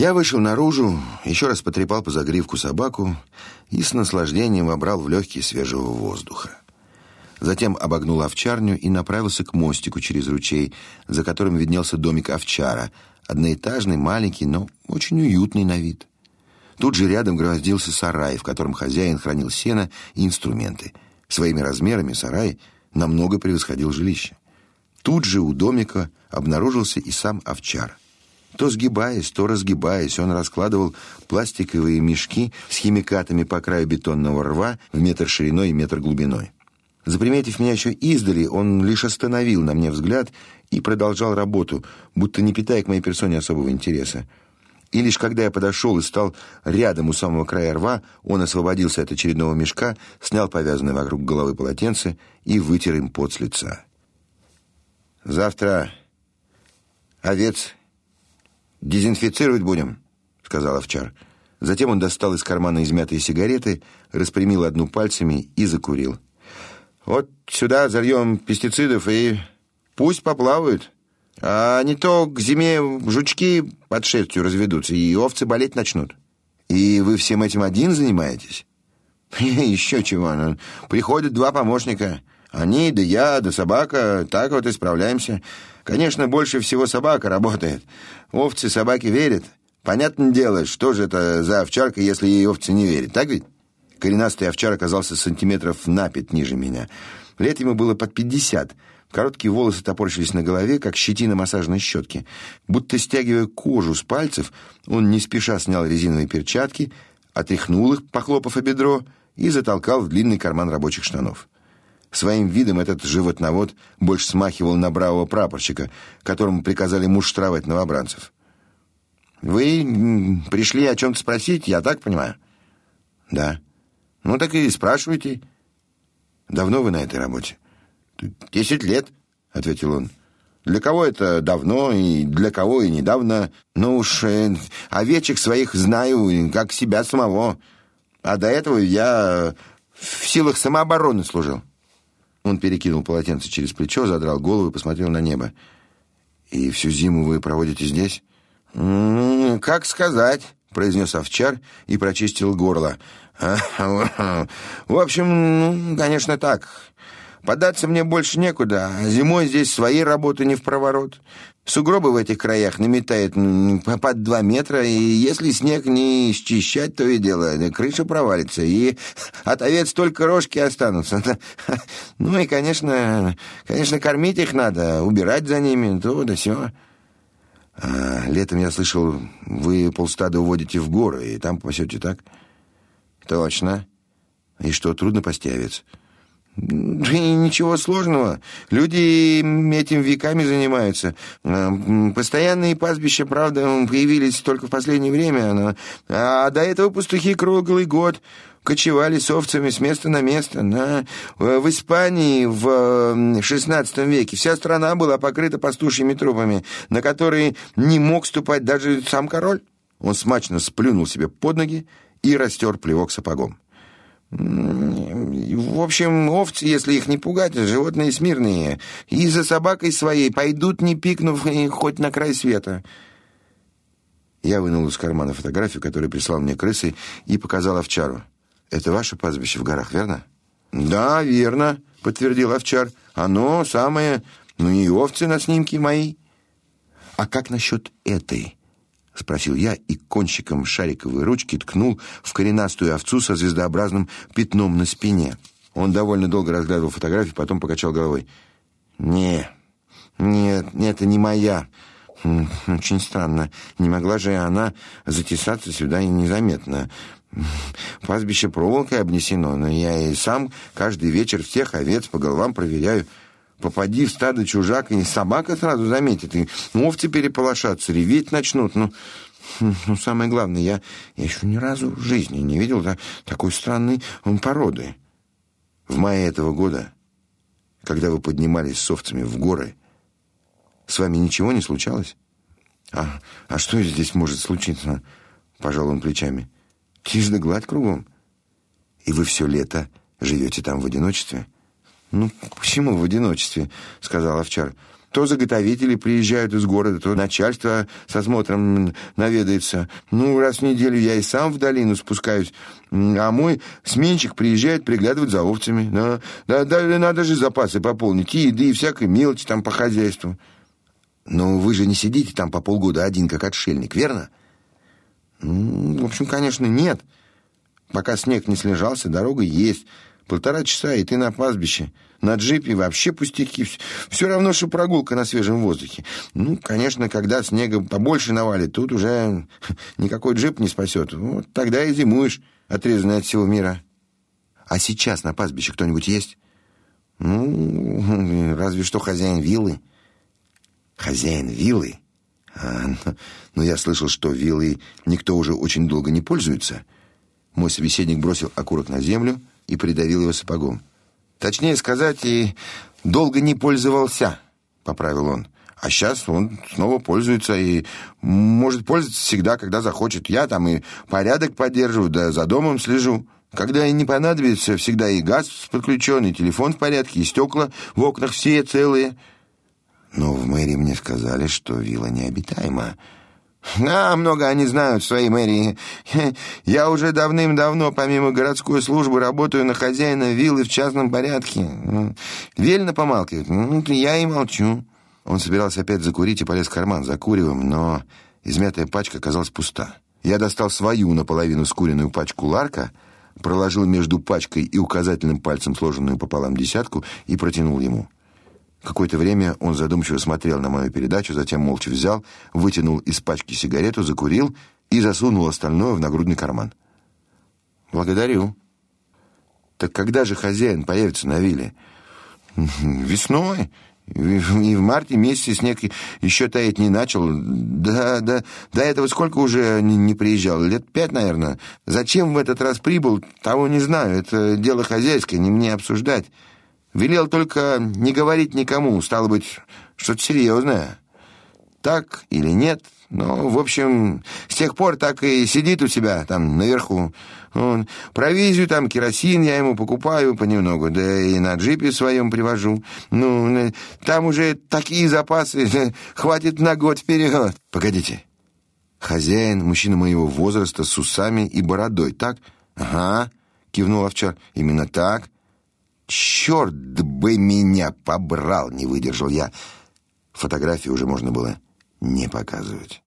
Я вышел наружу, еще раз потрепал по загривку собаку и с наслаждением вобрал в легкие свежего воздуха. Затем обогнул овчарню и направился к мостику через ручей, за которым виднелся домик овчара, одноэтажный, маленький, но очень уютный на вид. Тут же рядом громоздился сарай, в котором хозяин хранил сено и инструменты. Своими размерами сарай намного превосходил жилище. Тут же у домика обнаружился и сам овчар. То сгибаясь, то разгибаясь, он раскладывал пластиковые мешки с химикатами по краю бетонного рва в метр шириной и метр глубиной. Заприметив меня еще издали, он лишь остановил на мне взгляд и продолжал работу, будто не питая к моей персоне особого интереса. И лишь когда я подошел и стал рядом у самого края рва, он освободился от очередного мешка, снял повязанное вокруг головы полотенце и вытер им пот с лица. «Завтра овец «Дезинфицировать будем», — сказал овчар. Затем он достал из кармана измятые сигареты, распрямил одну пальцами и закурил. «Вот сюда зальем пестицидов и пусть поплавают. А не то к зиме жучки под шерстью разведутся, и овцы болеть начнут. И вы всем этим один занимаетесь?» «Еще чего. Ну, приходят два помощника». Они, да я, да собака, так вот и справляемся. Конечно, больше всего собака работает. Овцы собаки верят. Понятное дело, что же это за овчарка, если ей овцы не верят, так ведь? Коренастый овчар оказался сантиметров на пять ниже меня. Лет ему было под пятьдесят. Короткие волосы топорщились на голове, как щетина массажной щетки. Будто стягивая кожу с пальцев, он не спеша снял резиновые перчатки, отряхнул их, похлопав о бедро, и затолкал в длинный карман рабочих штанов. Своим видом этот животновод больше смахивал на бравого прапорщика, которому приказали муштровать новобранцев. «Вы пришли о чем-то спросить, я так понимаю?» «Да». «Ну, так и спрашивайте». «Давно вы на этой работе?» «Десять лет», — ответил он. «Для кого это давно, и для кого и недавно? Ну уж э, овечек своих знаю, как себя самого. А до этого я в силах самообороны служил». Он перекинул полотенце через плечо, задрал голову и посмотрел на небо. «И всю зиму вы проводите здесь?» «М -м, «Как сказать», — произнес овчар и прочистил горло. «В общем, ну, конечно, так. Податься мне больше некуда, зимой здесь своей работы не в проворот. Сугробы в этих краях наметает под два метра, и если снег не счищать, то и дело, крыша провалится, и от овец только рожки останутся. Ну и, конечно, конечно, кормить их надо, убирать за ними, то да все. А, летом я слышал, вы полстада уводите в горы, и там пасете, так? Точно. И что, трудно пасти овец? — да ничего сложного. Люди этим веками занимаются. А, постоянные пастбища, правда, появились только в последнее время. А до этого пастухи круглый год кочевали с овцами с места на место. На, в Испании в XVI веке вся страна была покрыта пастушьими трупами, на которые не мог ступать даже сам король. Он смачно сплюнул себе под ноги и растер плевок сапогом. В общем, овцы, если их не пугать, животные смирные. И за собакой своей пойдут, не пикнув хоть на край света. Я вынул из кармана фотографию, которую прислал мне крысы, и показал овчару. «Это ваше пастбище в горах, верно?» «Да, верно», — подтвердил овчар. «Оно самое, ну и овцы на снимке мои». «А как насчет этой?» — спросил я и кончиком шариковой ручки ткнул в коренастую овцу со звездообразным пятном на спине. Он довольно долго разглядывал фотографию, потом покачал головой. «Не, нет, это не моя. Очень странно. Не могла же она затесаться сюда незаметно. Пастбище проволокой обнесено, но я и сам каждый вечер всех овец по головам проверяю. Попади в стадо чужак, и собака сразу заметит, и овцы переполошатся, реветь начнут. Ну, ну самое главное, я, я еще ни разу в жизни не видел да, такой странной породы. В мае этого года, когда вы поднимались с овцами в горы, с вами ничего не случалось? А, а что здесь может случиться? Пожал он плечами. Тишь да гладь кругом. И вы все лето живете там в одиночестве? — «Ну, почему в одиночестве?» — сказал овчар. то заготовители приезжают из города, то начальство со смотром наведается. Ну, раз в неделю я и сам в долину спускаюсь, а мой сменщик приезжает приглядывать за овцами. Да, да, да надо же запасы пополнить, и еды, и всякой мелочи там по хозяйству. Но вы же не сидите там по полгода один, как отшельник, верно? Ну, в общем, конечно, нет. Пока снег не слежался, дорога есть. Полтора часа, и ты на пастбище. На джипе вообще пустяки. Все равно, что прогулка на свежем воздухе. Ну, конечно, когда снега побольше навалит, тут уже никакой джип не спасет. Вот тогда и зимуешь, отрезанный от всего мира. А сейчас на пастбище кто-нибудь есть? Ну, разве что хозяин виллы. Хозяин виллы? А, ну, ну, я слышал, что виллой никто уже очень долго не пользуется. Мой собеседник бросил окурок на землю и придавил его сапогом. Точнее сказать, и долго не пользовался, поправил он. А сейчас он снова пользуется и может пользоваться всегда, когда захочет. Я там и порядок поддерживаю, да за домом слежу. Когда и не понадобится, всегда и газ подключен, и телефон в порядке, и стекла в окнах все целые. Но в мэрии мне сказали, что вилла необитаема. А, много они знают в своей мэрии. Я уже давным-давно, помимо городской службы, работаю на хозяина виллы в частном порядке. Вельно помалкивает. Ну, я и молчу. Он собирался опять закурить и полез в карман за куревом, но измятая пачка оказалась пуста. Я достал свою наполовину скуренную пачку ларка, проложил между пачкой и указательным пальцем сложенную пополам десятку и протянул ему. Какое-то время он задумчиво смотрел на мою передачу, затем молча взял, вытянул из пачки сигарету, закурил и засунул остальное в нагрудный карман. Благодарю. Так когда же хозяин появится на вилле? Весной. И в марте месяце снег еще таять не начал. Да, да, до этого сколько уже не, не приезжал? Лет пять, наверное. Зачем в этот раз прибыл, того не знаю. Это дело хозяйское, не мне обсуждать. Велел только не говорить никому, стало быть, что-то серьезное. Так или нет, но, в общем, с тех пор так и сидит у себя там наверху. Он, провизию там, керосин я ему покупаю понемногу, да и на джипе своем привожу. Ну, там уже такие запасы, хватит на год вперед. Погодите. Хозяин, мужчина моего возраста, с усами и бородой, так? Ага, кивнул овчар. Именно так. Черт бы меня побрал, не выдержал я. Фотографии уже можно было не показывать.